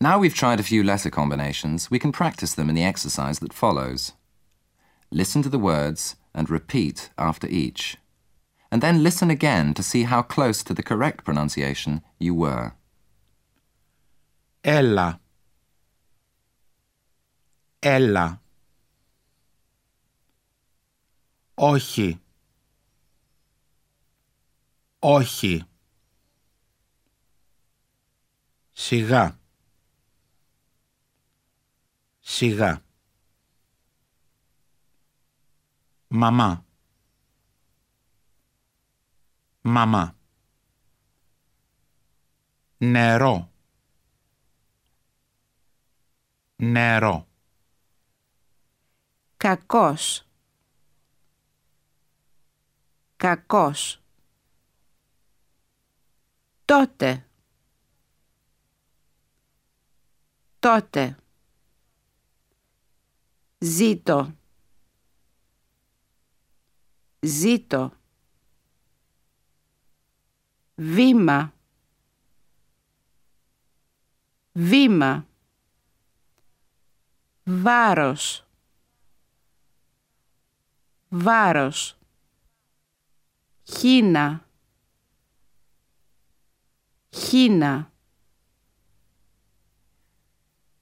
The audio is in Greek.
Now we've tried a few letter combinations, we can practice them in the exercise that follows. Listen to the words and repeat after each. And then listen again to see how close to the correct pronunciation you were. Έλα. Έλα. Όχι. Όχι. Σιγά. Σιγά. Μαμά. Μαμά. Νερό. Νερό. Κακός. Κακός. Τότε. Τότε. Ζήτω. Ζήτω. Βήμα. Βήμα. Βάρος. Βάρος. Χίνα. Χίνα.